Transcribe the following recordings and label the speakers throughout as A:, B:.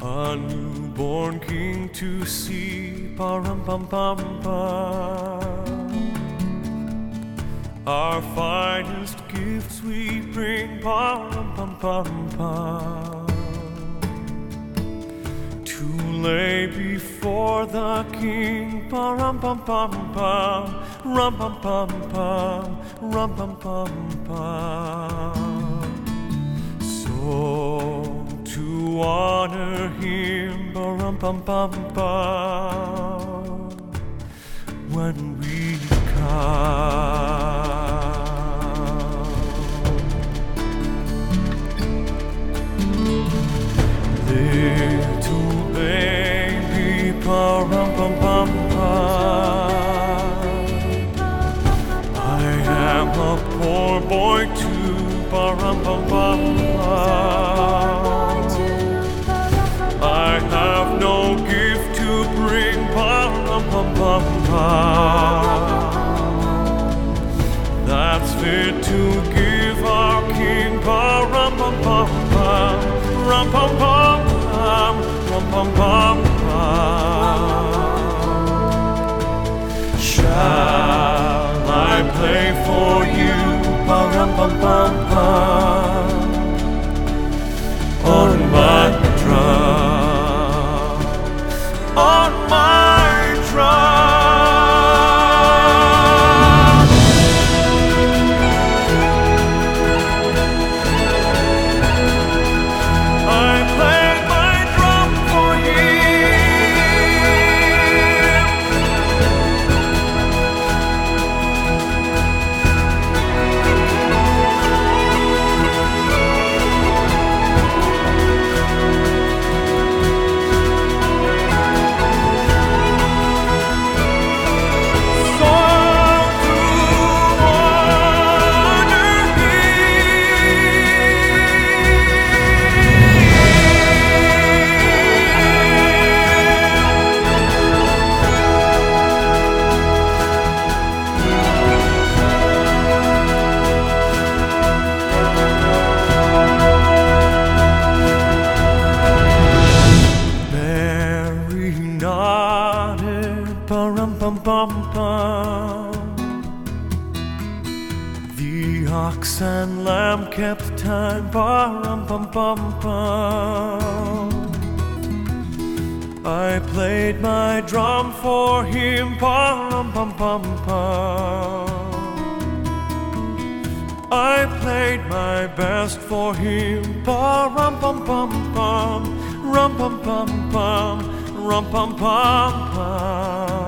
A: A newborn king to see, rum bum bum bum. Our finest gifts we bring, rum bum bum bum. To lay before the king, rum bum bum bum, rum bum bum bum, rum bum bum bum. Bum bum bum, when we come. Rum pum pum pum, rum pum pum. Shall I play for you, rum pum pum pum, bum. The ox and lamb kept time, ba-rum bum bum bum. I played my drum for him, ba-rum bum bum bum. I played my best for him, ba rum bum bum bum, rum bum bum bum, rum bum bum bum.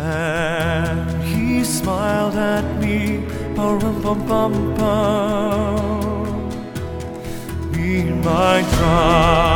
A: Then he smiled at me, ba rum bum bum bum, be my drum.